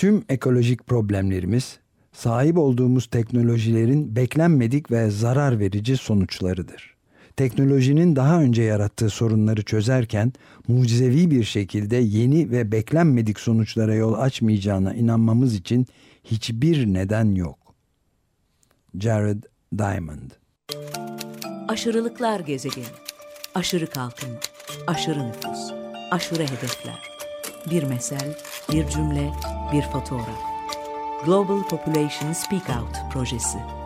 Tüm ekolojik problemlerimiz sahip olduğumuz teknolojilerin beklenmedik ve zarar verici sonuçlarıdır. Teknolojinin daha önce yarattığı sorunları çözerken mucizevi bir şekilde yeni ve beklenmedik sonuçlara yol açmayacağına inanmamız için hiçbir neden yok. Jared Diamond Aşırılıklar gezegeni. Aşırı kalkınma, aşırı nüfus, aşırı hedefler. Bir mesel, bir cümle, bir fotoğraf. Global Population Speak Out projesi.